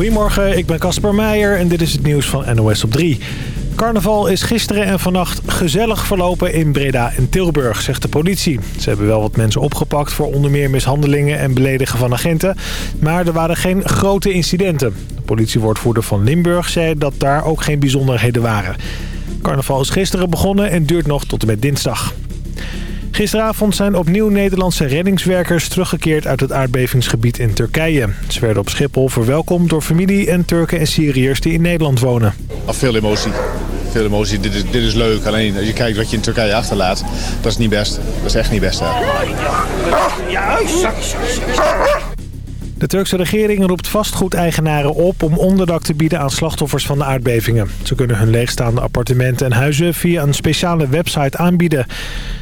Goedemorgen, ik ben Casper Meijer en dit is het nieuws van NOS op 3. Carnaval is gisteren en vannacht gezellig verlopen in Breda en Tilburg, zegt de politie. Ze hebben wel wat mensen opgepakt voor onder meer mishandelingen en beledigen van agenten. Maar er waren geen grote incidenten. De politiewoordvoerder van Limburg zei dat daar ook geen bijzonderheden waren. Carnaval is gisteren begonnen en duurt nog tot en met dinsdag. Gisteravond zijn opnieuw Nederlandse reddingswerkers teruggekeerd uit het aardbevingsgebied in Turkije. Ze werden op Schiphol verwelkomd door familie en Turken en Syriërs die in Nederland wonen. Al veel emotie. Veel emotie. Dit is, dit is leuk. Alleen als je kijkt wat je in Turkije achterlaat, dat is niet best. Dat is echt niet best. Hè. De Turkse regering roept vastgoedeigenaren op om onderdak te bieden aan slachtoffers van de aardbevingen. Ze kunnen hun leegstaande appartementen en huizen via een speciale website aanbieden.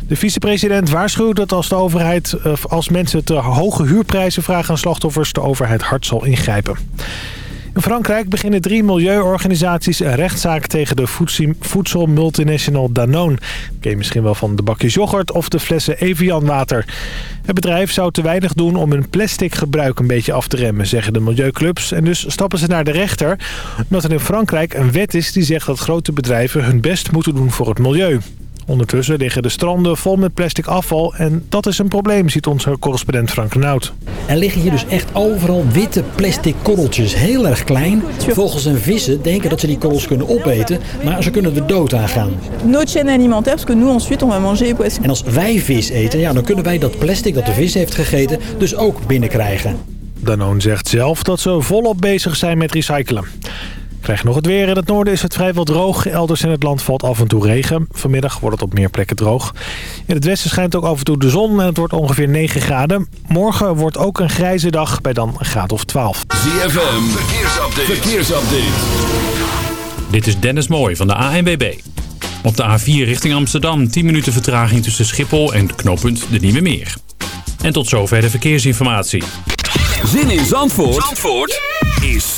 De vicepresident waarschuwt dat als de overheid, als mensen te hoge huurprijzen vragen aan slachtoffers, de overheid hard zal ingrijpen. In Frankrijk beginnen drie milieuorganisaties een rechtszaak tegen de voedselmultinational Danone. Ken je misschien wel van de bakjes yoghurt of de flessen Evian water. Het bedrijf zou te weinig doen om hun plastic gebruik een beetje af te remmen, zeggen de milieuclubs. En dus stappen ze naar de rechter, omdat er in Frankrijk een wet is die zegt dat grote bedrijven hun best moeten doen voor het milieu. Ondertussen liggen de stranden vol met plastic afval en dat is een probleem, ziet onze correspondent Frank Nout. Er liggen hier dus echt overal witte plastic korreltjes, heel erg klein. Vogels en vissen denken dat ze die korrels kunnen opeten, maar ze kunnen er dood aan gaan. Notre chaîne alimentaire, parce que nous ensuite on va manger les poissons. En als wij vis eten, ja, dan kunnen wij dat plastic dat de vis heeft gegeten dus ook binnenkrijgen. Danone zegt zelf dat ze volop bezig zijn met recyclen. Krijg nog het weer. In het noorden is het vrijwel droog. Elders in het land valt af en toe regen. Vanmiddag wordt het op meer plekken droog. In het westen schijnt ook af en toe de zon en het wordt ongeveer 9 graden. Morgen wordt ook een grijze dag bij dan een graad of 12. ZFM, verkeersupdate. verkeersupdate. Dit is Dennis Mooij van de ANWB. Op de A4 richting Amsterdam 10 minuten vertraging tussen Schiphol en knooppunt De Nieuwe Meer. En tot zover de verkeersinformatie. Zin in Zandvoort, Zandvoort is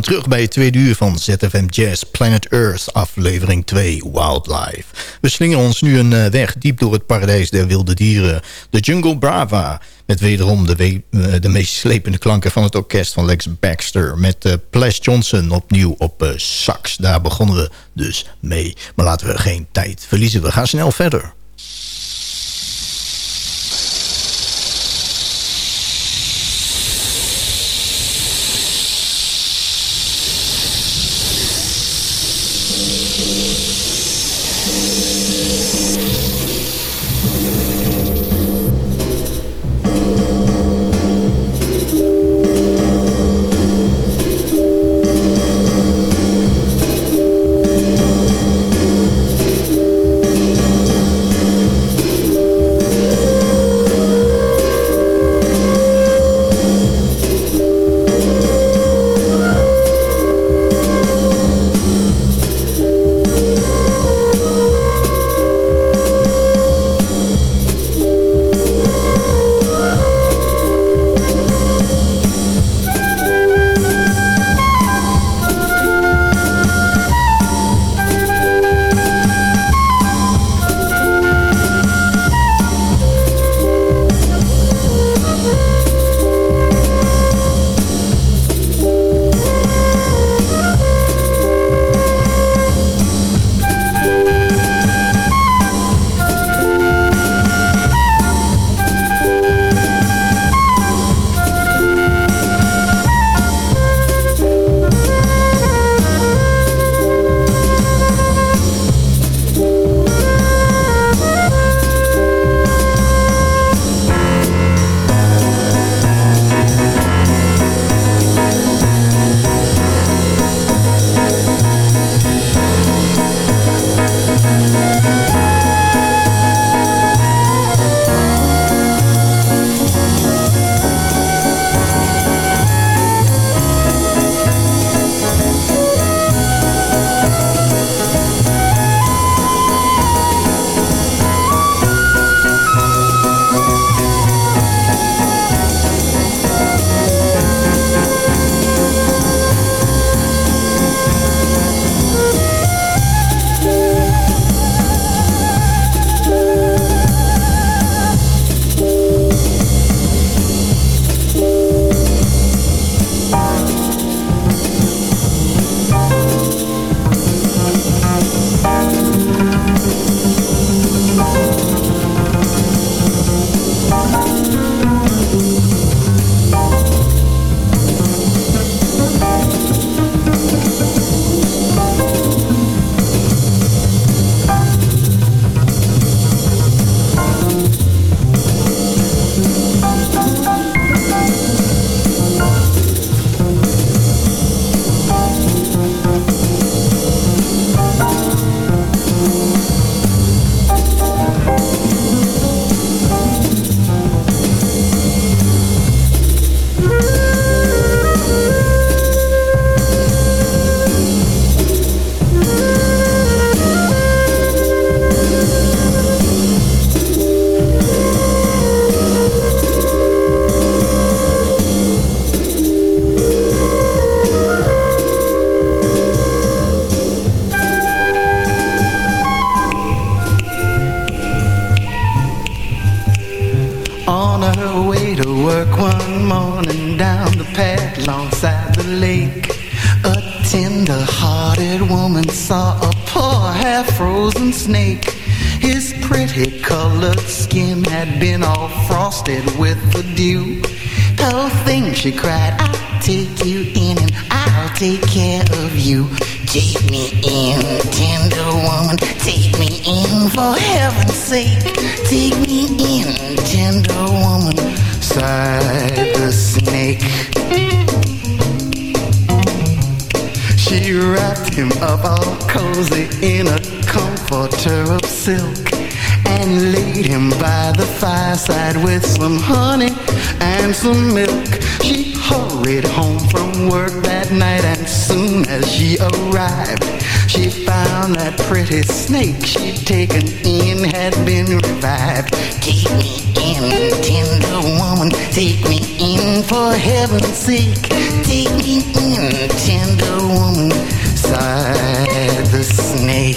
Terug bij het tweede uur van ZFM Jazz Planet Earth, aflevering 2, Wildlife. We slingen ons nu een eh, weg diep door het paradijs der wilde dieren. De Jungle Brava, met wederom de, uh, de meest slepende klanken van het orkest van Lex Baxter. Met uh, Ples Johnson opnieuw op sax. Daar begonnen we dus mee. Maar laten we geen tijd verliezen, we gaan snel verder. Of you. Take me in, tender woman, take me in for heaven's sake. Take me in, tender woman, sighed the snake. She wrapped him up all cozy in a comforter of silk and laid him by the fireside with some honey and some milk She hurried home from work that night soon as she arrived she found that pretty snake she'd taken in had been revived take me in tender woman take me in for heaven's sake. Take me in, tender woman, sighed the snake.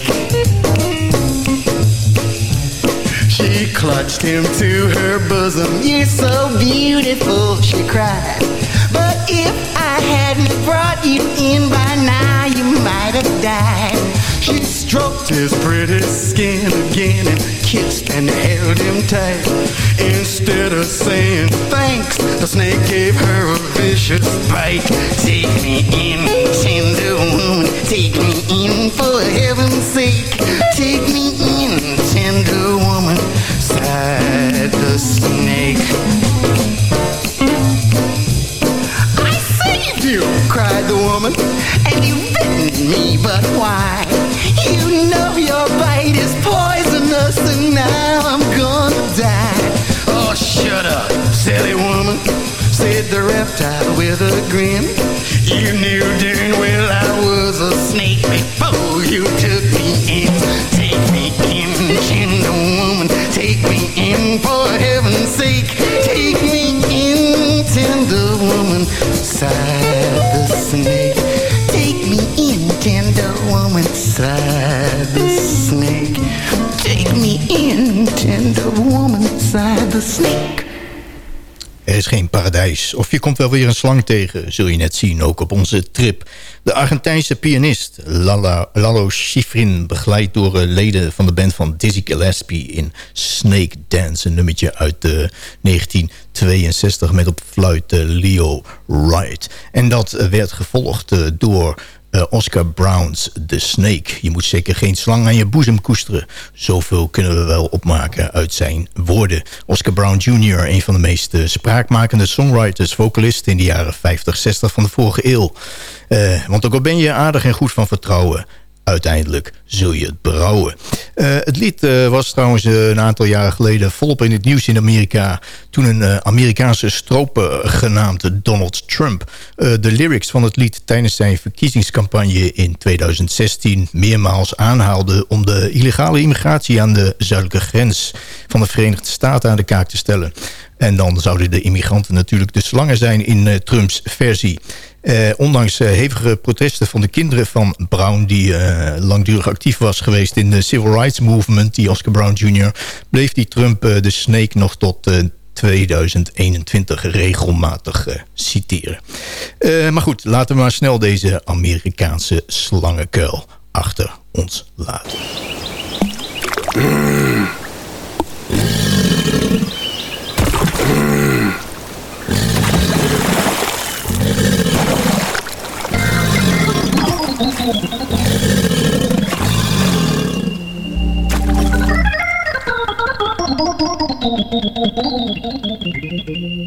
She clutched him to her bosom. You're so beautiful, she cried. Hadn't brought you in by now, you might have died. She stroked his pretty skin again and kissed and held him tight. Instead of saying thanks, the snake gave her a vicious bite. Take me in, tender woman, take me in for heaven's sake. Take me in, tender woman, sighed the snake. Cried the woman, and you bitten me, but why? You know your bite is poisonous, and now I'm gonna die. Oh, shut up, silly woman, said the reptile with a grin. You knew darn well I was a snake before you took me in. Take me in, tender woman, take me in for heaven's sake. The snake. Take me in, tender woman, the snake. Er is geen paradijs. Of je komt wel weer een slang tegen, zul je net zien, ook op onze trip. De Argentijnse pianist Lalo Schifrin... begeleid door eh, leden van de band van Dizzy Gillespie... in Snake Dance, een nummertje uit de 1962... met op fluit eh, Leo Wright. En dat eh, werd gevolgd door uh, Oscar Brown's The Snake. Je moet zeker geen slang aan je boezem koesteren. Zoveel kunnen we wel opmaken uit zijn woorden. Oscar Brown Jr., een van de meest uh, spraakmakende songwriters, vocalisten in de jaren 50, 60 van de vorige eeuw. Uh, want ook al ben je aardig en goed van vertrouwen uiteindelijk zul je het berouwen. Uh, het lied uh, was trouwens uh, een aantal jaren geleden volop in het nieuws in Amerika... toen een Amerikaanse stroper genaamd Donald Trump... de lyrics van het lied tijdens zijn verkiezingscampagne in 2016... meermaals aanhaalde om de illegale immigratie aan de zuidelijke grens... van de Verenigde Staten aan de kaak te stellen. En dan zouden de immigranten natuurlijk de slangen zijn in Trumps versie... Uh, ondanks uh, hevige protesten van de kinderen van Brown... die uh, langdurig actief was geweest in de Civil Rights Movement... die Oscar Brown Jr., bleef die Trump de Snake nog tot 2021 regelmatig citeren. maar goed, laten we maar snel deze Amerikaanse slangenkuil achter ons laten. Mm. Thank you.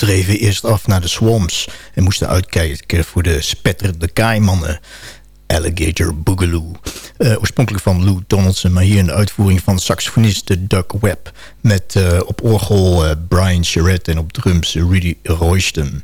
Dreven eerst af naar de swamps... en moesten uitkijken voor de spetterende kaaimannen. Alligator Boogaloo. Uh, oorspronkelijk van Lou Donaldson, maar hier de uitvoering van saxofonist Doug Webb. Met uh, op orgel uh, Brian Charette en op drums Rudy Royston.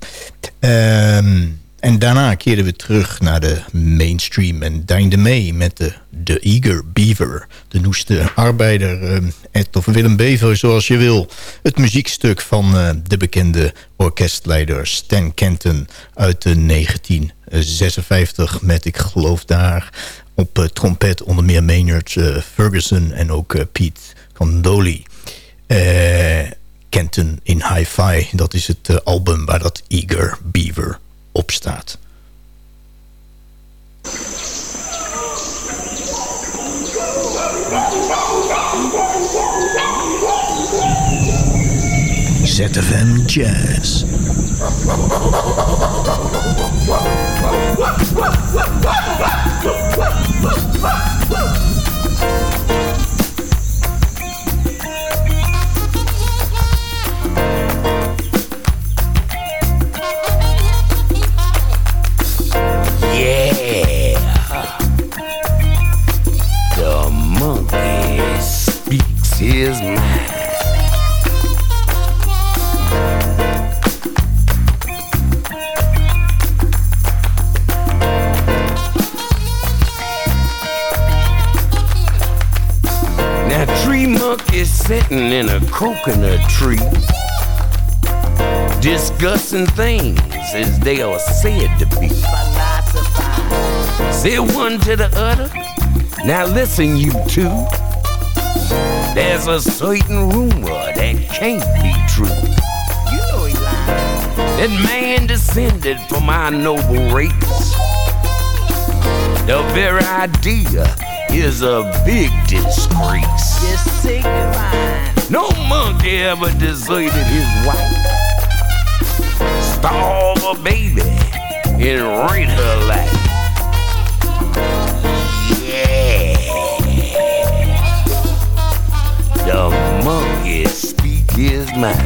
Ehm, en daarna keerden we terug naar de mainstream en deinde mee met de, de Eager Beaver. De noeste arbeider, uh, Ed of Willem Bever, zoals je wil. Het muziekstuk van uh, de bekende orkestleider Stan Kenton uit de 1956... met, ik geloof daar, op uh, trompet onder meer Maynard Ferguson en ook Pete Condoli. Kenton in Hi-Fi, dat is het album waar dat Eager Beaver op staat. ZFM Jazz. His mind. Now, Tree Monkey is sitting in a coconut tree, discussing things as they are said to be. Say one to the other. Now listen, you two. There's a certain rumor that can't be true. You know he. That man descended from our noble race. The very idea is a big disgrace. No monkey ever deserted his wife. Starve a baby and rate her life. The monkey speak his mind.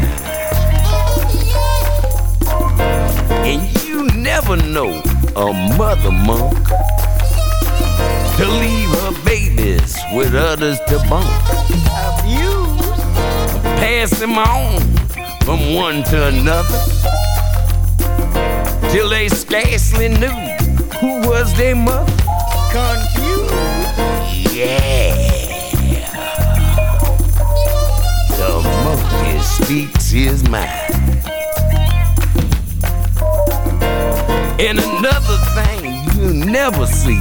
And you never know a mother monk to leave her babies with others to bunk. Abuse. Pass them on from one to another till they scarcely knew who was their mother. Confused. Yeah. Speaks his mind. And another thing you never see.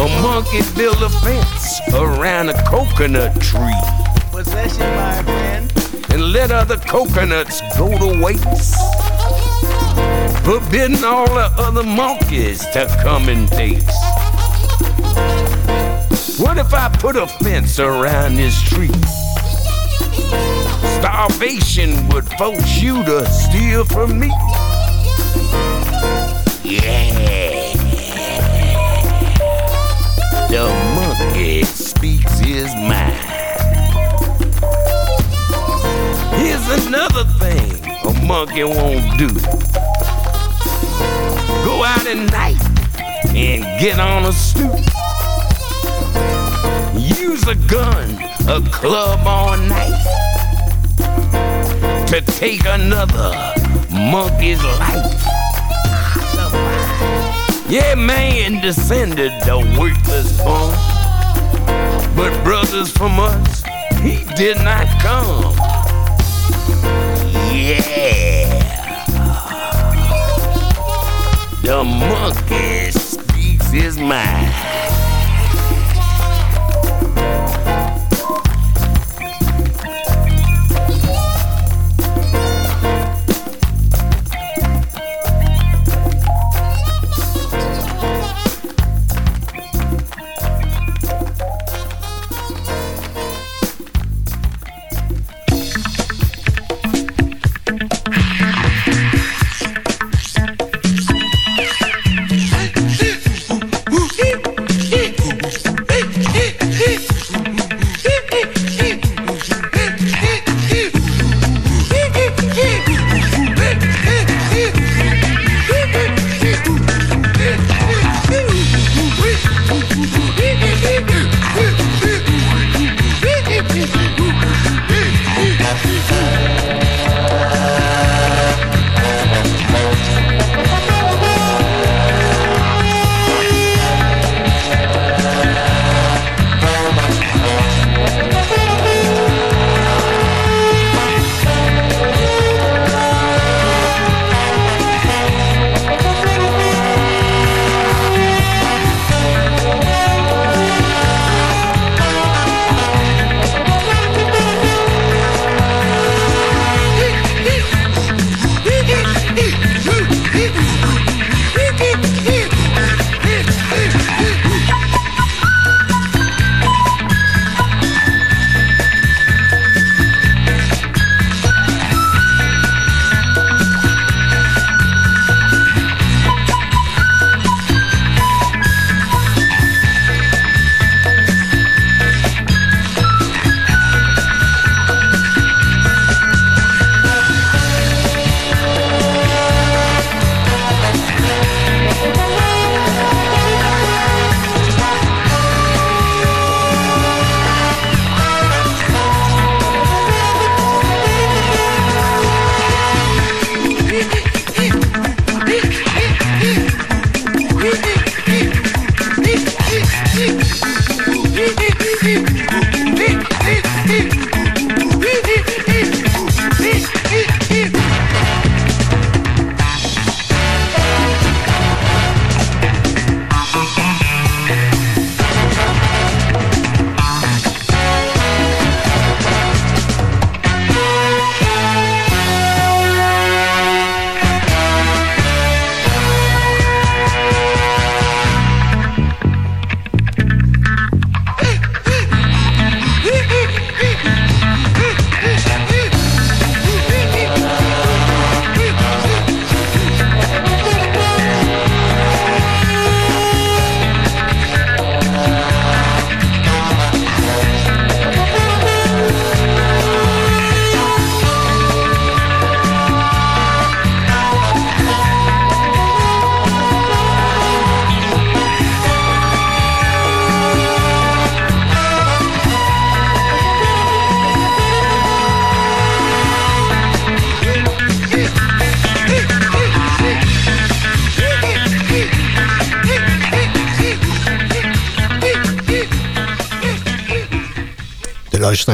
A monkey build a fence around a coconut tree. Possession, my friend. And let other coconuts go to waste. Forbidding all the other monkeys to come and taste. What if I put a fence around this tree? Starvation would force you to steal from me. Yeah. The monkey speaks his mind. Here's another thing a monkey won't do. Go out at night and get on a stoop. Use a gun, a club or a knife to take another monkey's life. Yeah, man descended the worthless bone. But brothers from us, he did not come. Yeah. The monkey speaks his mind.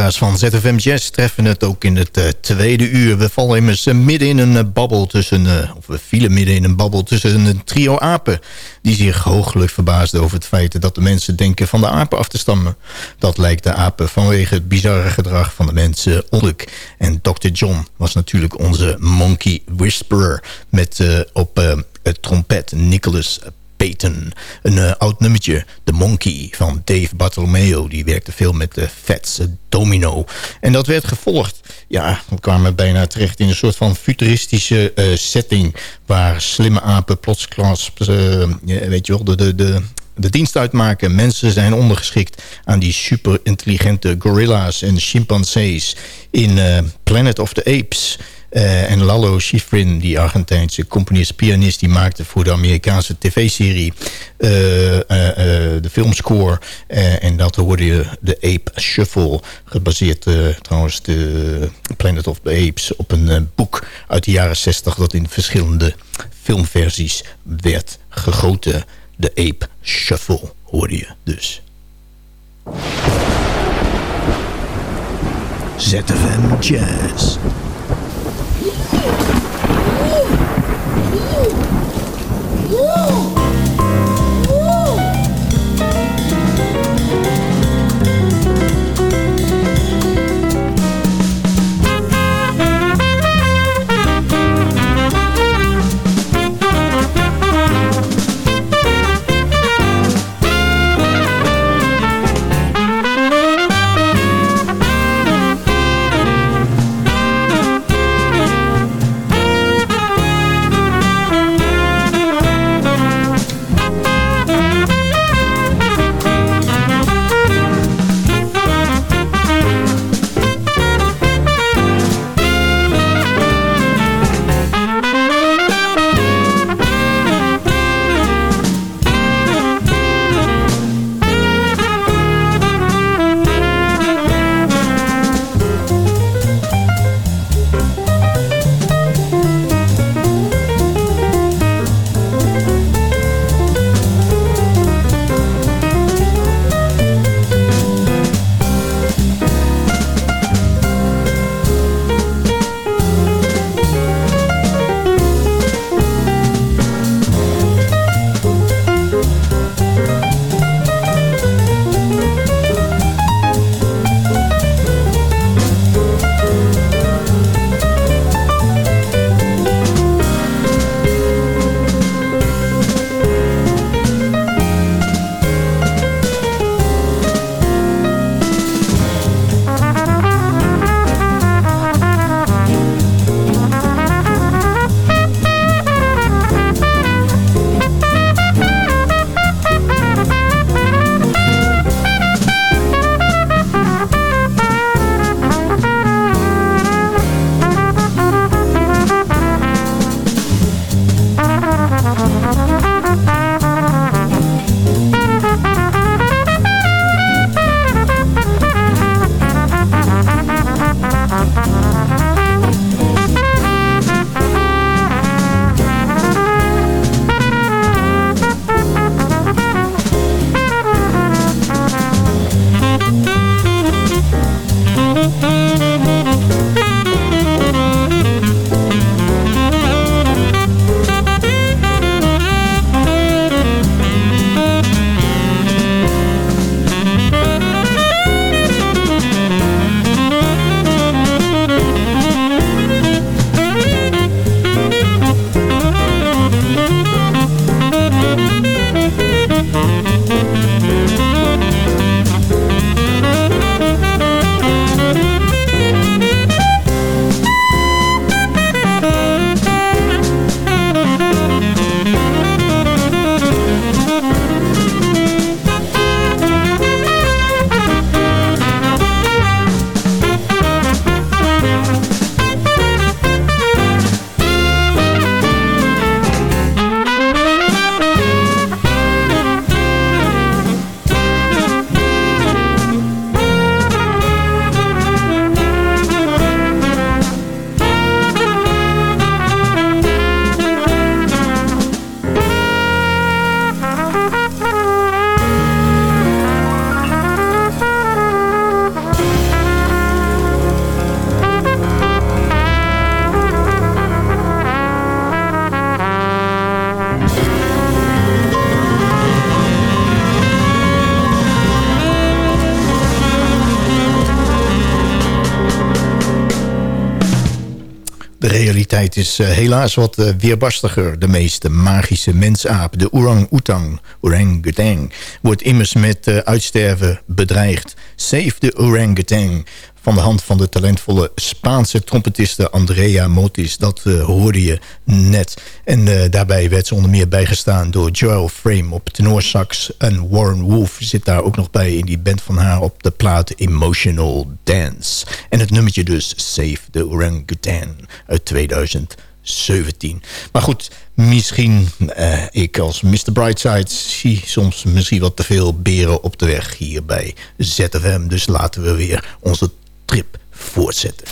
Luisteraars van ZFM Jazz treffen het ook in het uh, tweede uur. We vallen immers uh, midden in een uh, babbel tussen... of we vielen midden in een babbel tussen een trio apen... die zich hooglijk verbaasden over het feit dat de mensen denken van de apen af te stammen. Dat lijkt de apen vanwege het bizarre gedrag van de mensen ongeluk. En Dr. John was natuurlijk onze monkey whisperer... met op het trompet Nicholas Een uh, oud nummertje, The Monkey van Dave Bartolomeo. Die werkte veel met de Fats Domino. En dat werd gevolgd. Ja, we kwamen bijna terecht in een soort van futuristische setting... waar slimme apen plots uh, weet je wel, de, de, de, dienst uitmaken. Mensen zijn ondergeschikt aan die super intelligente gorilla's en chimpansees in Planet of the Apes... Uh, en Lalo Schifrin, die Argentijnse componist, pianist... die maakte voor de Amerikaanse tv-serie uh, uh, de filmscore. en dat hoorde je de Ape Shuffle. Gebaseerd trouwens de Planet of the Apes op een boek uit de jaren 60... dat in verschillende filmversies werd gegoten. De Ape Shuffle hoorde je dus. ZFM Jazz. De realiteit is uh, helaas wat uh, weerbarstiger. De meeste magische mensaap, de orang-oetang, orangutan... wordt immers met uh, uitsterven bedreigd. Save the orangutan van de hand van de talentvolle Spaanse trompetiste Andrea Motis. Dat uh, hoorde je net. En uh, daarbij werd ze onder meer bijgestaan door Joel Frame op tenorsax. En Warren Wolf zit daar ook nog bij in die band van haar op de plaat Emotional Dance. En het nummertje dus Save the Orangutan uit 17. Maar goed, misschien, eh, ik als Mr. Brightside... zie soms misschien wat te veel beren op de weg hier bij ZFM. Dus laten we weer onze trip voortzetten.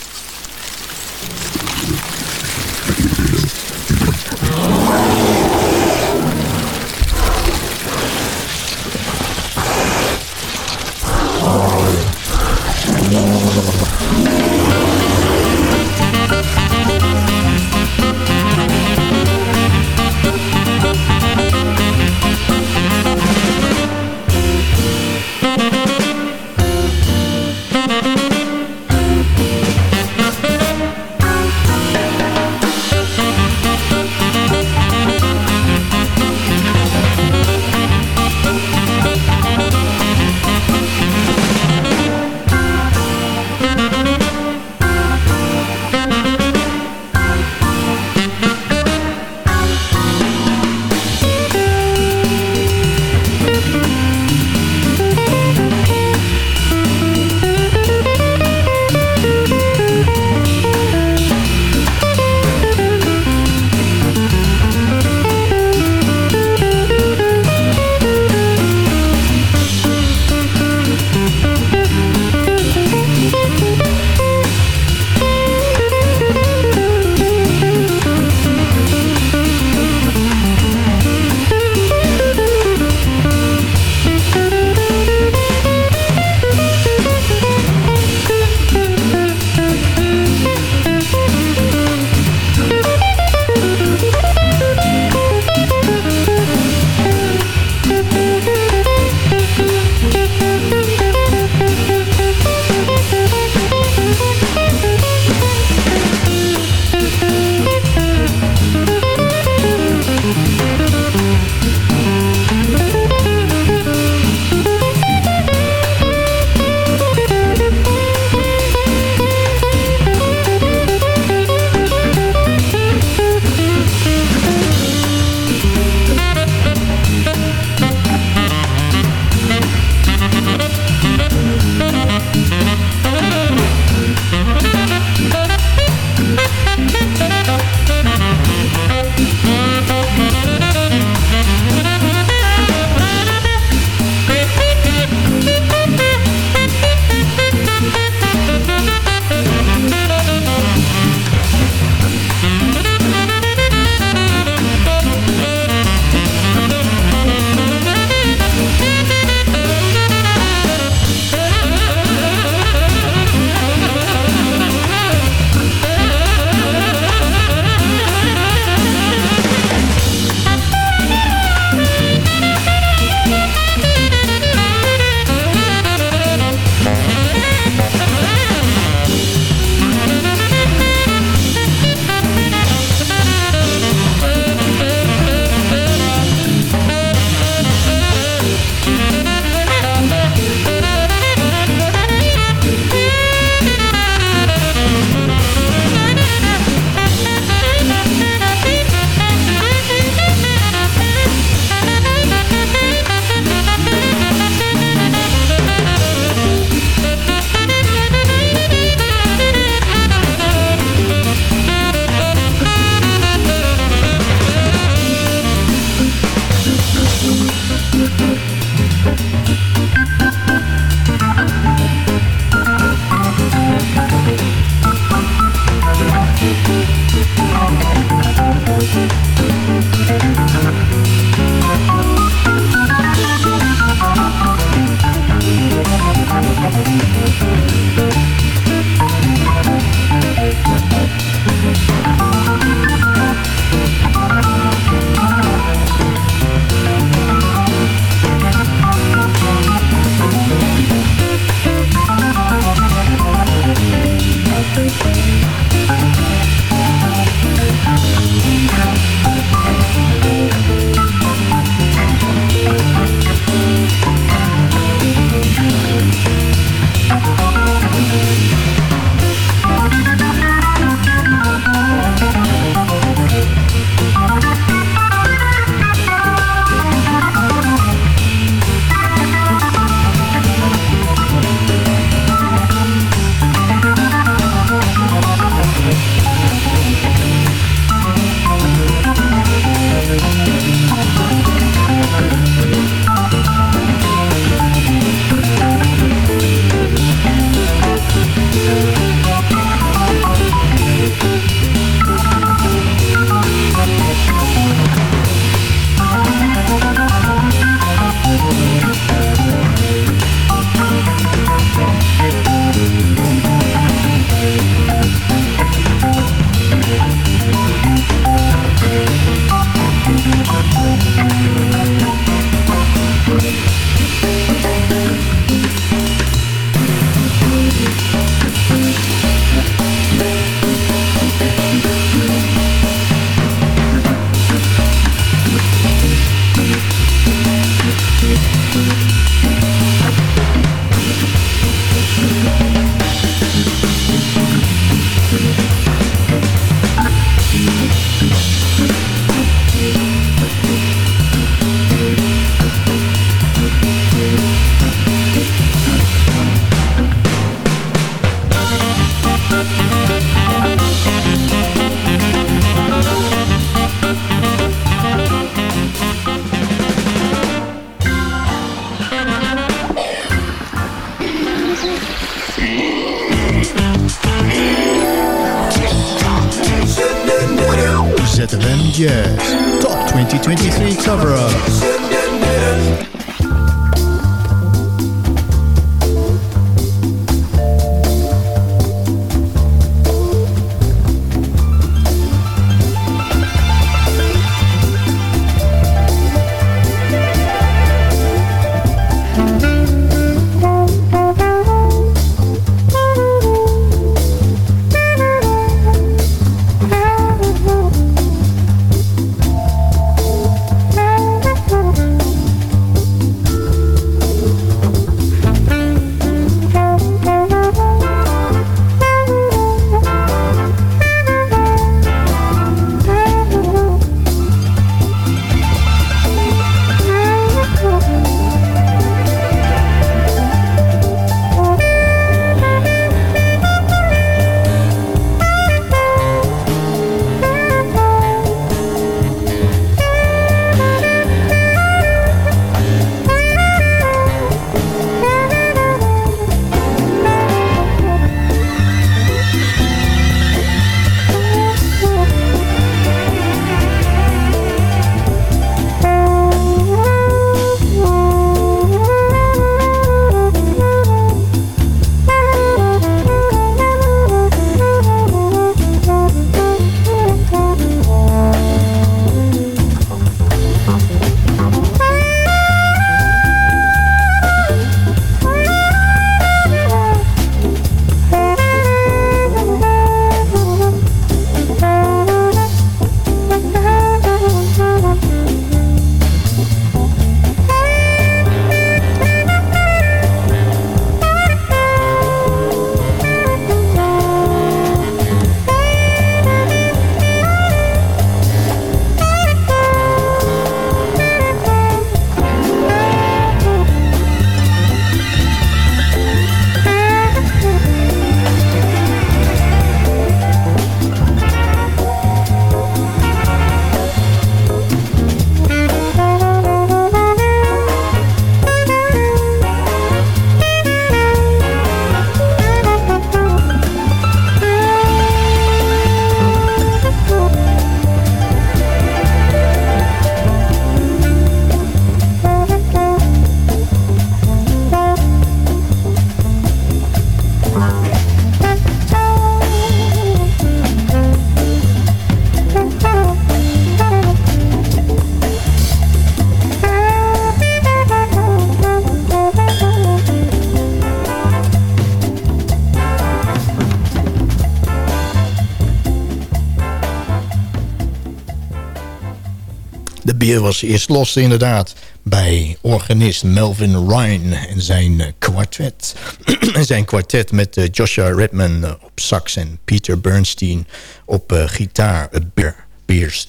Bier was eerst los inderdaad bij organist Melvin Ryan en zijn uh, kwartet. zijn kwartet met uh, Joshua Redman uh, op sax en Peter Bernstein op gitaar.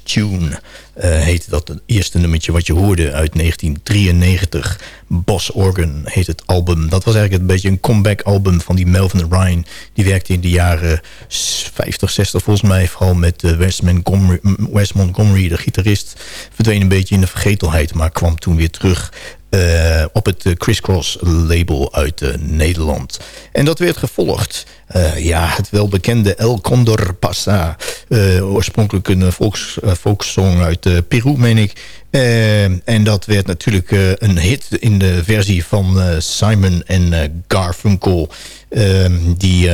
Tune uh, heette dat het eerste nummertje wat je hoorde uit 1993. Boss Organ heet het album. Dat was eigenlijk een beetje een comeback album van die Melvin Ryan. Die werkte in de jaren 50, 60 volgens mij. Vooral met uh, Wes, Montgomery, Wes Montgomery, de gitarist. Verdween een beetje in de vergetelheid, maar kwam toen weer terug. Uh, op het Crisscross label uit uh, Nederland. En dat werd gevolgd. Uh, ja, het welbekende El Condor Pasa. oorspronkelijk een volks, volkssong uit Peru, meen ik. en dat werd natuurlijk een hit in de versie van Simon en Garfunkel. die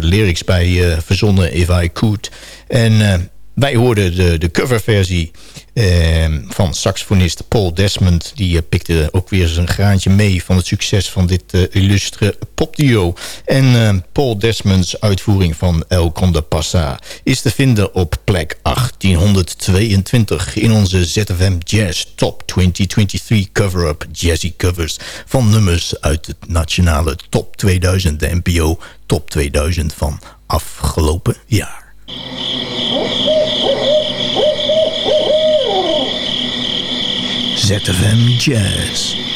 lyrics bij verzonnen If I Could. En wij hoorden de, de coverversie eh, van saxofonist Paul Desmond. Die uh, pikte ook weer zijn graantje mee van het succes van dit uh, illustre popduo. En eh, Paul Desmonds uitvoering van El Conde Passa is te vinden op plek 1822 in onze ZFM Jazz Top 2023 cover-up Jazzy Covers van nummers uit het nationale Top 2000, de NPO Top 2000 van afgelopen jaar. ZFM Jazz.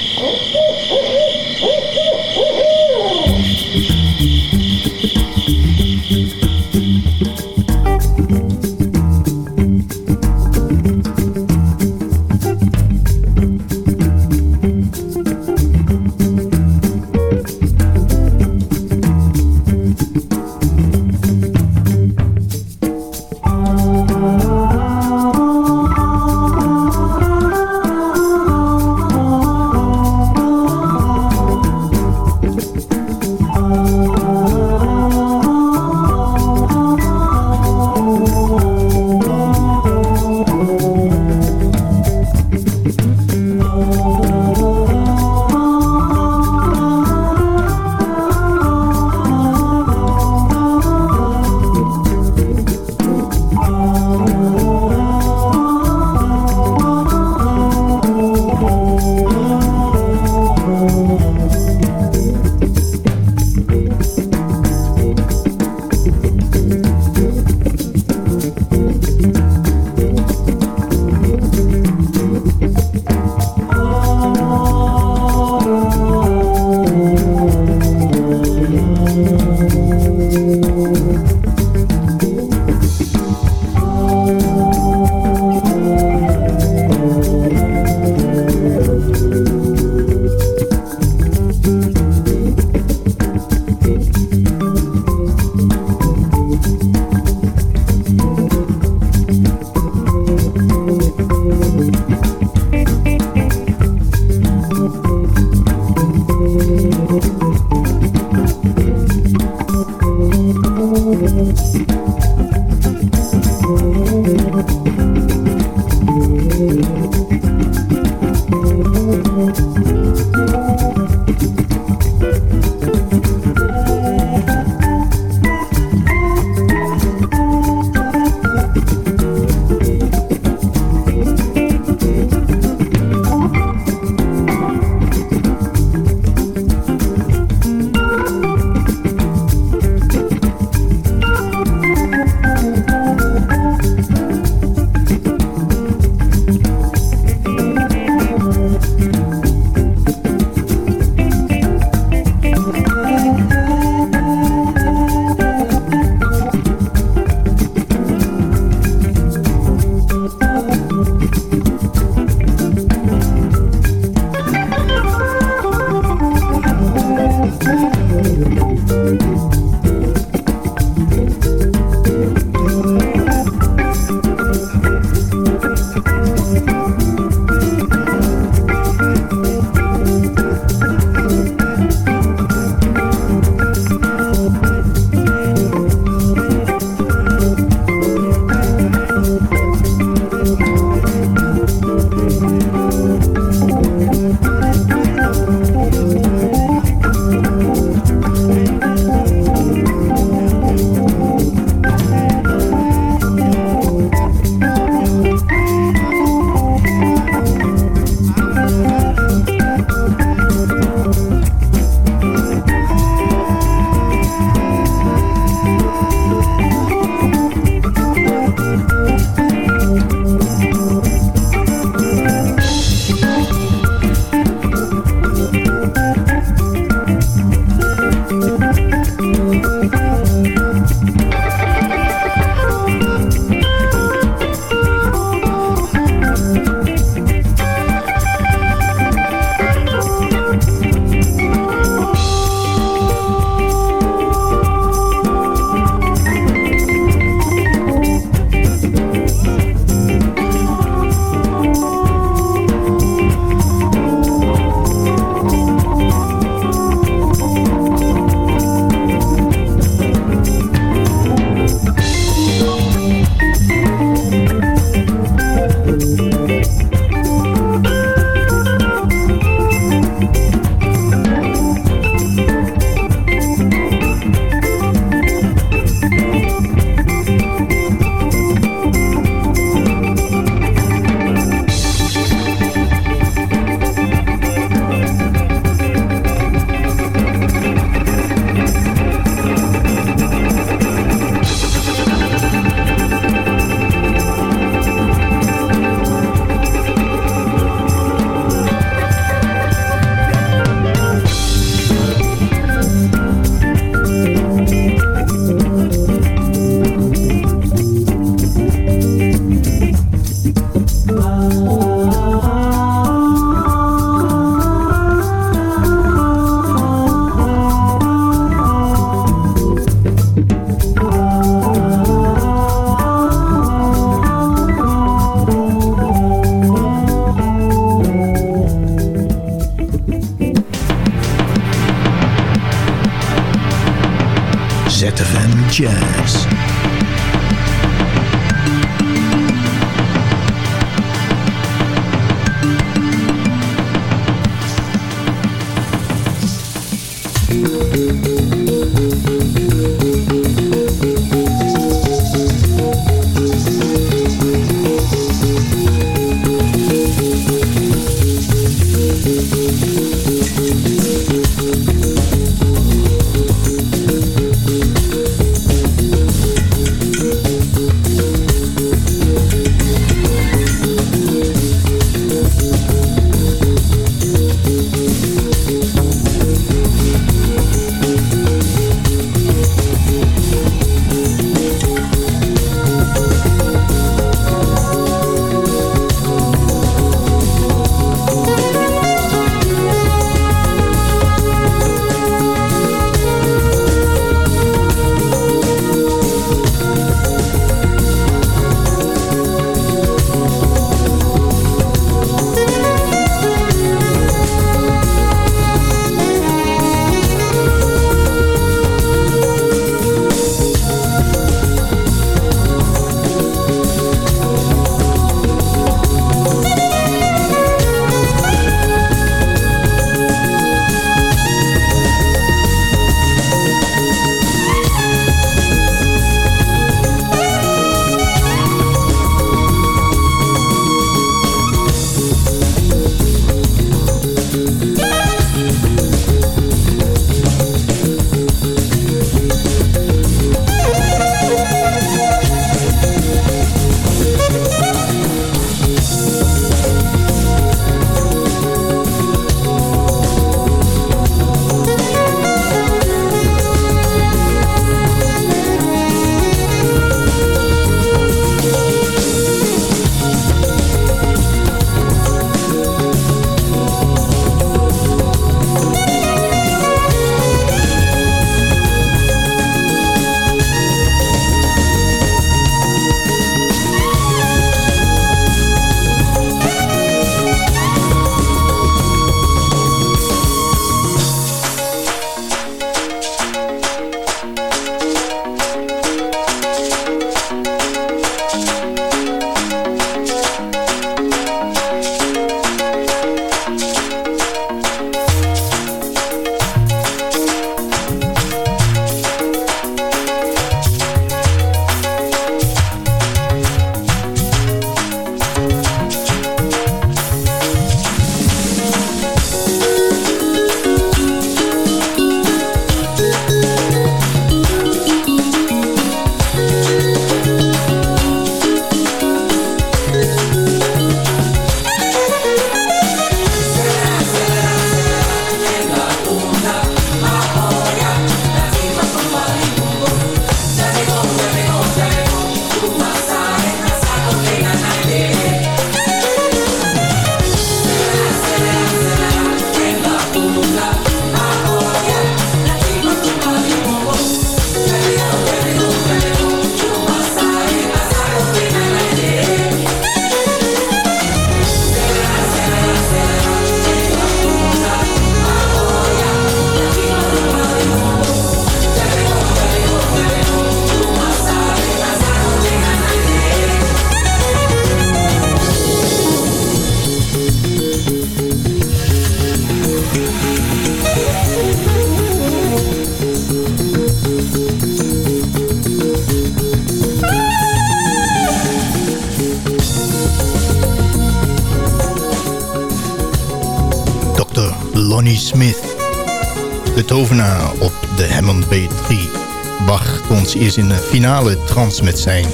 Eerst in de finale trance met zijn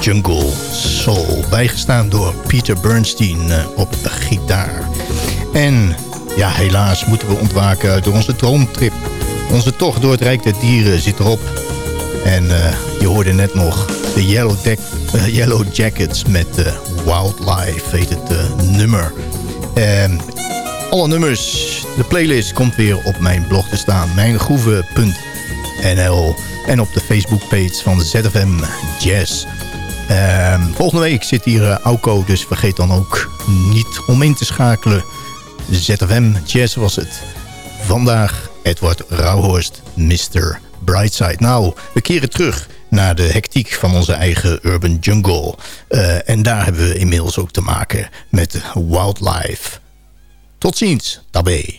Jungle Soul. Bijgestaan door Peter Bernstein eh, op gitaar. En ja, helaas moeten we ontwaken uit onze droomtrip. Onze tocht door het Rijk der Dieren zit erop. En eh, je hoorde net nog de Yellow, eh, Jackets met uh, Wildlife, heet het nummer. Ehm, alle nummers, de playlist komt weer op mijn blog te staan. Mijngroeven.nl En op de Facebookpage van ZFM Jazz. Ehm, volgende week zit hier Auko, dus vergeet dan ook niet om in te schakelen. ZFM Jazz was het. Vandaag Edward Rauhorst, Mr. Brightside. Nou, we keren terug naar de hectiek van onze eigen urban jungle. Uh, en daar hebben we inmiddels ook te maken met wildlife. Tot ziens, tabé.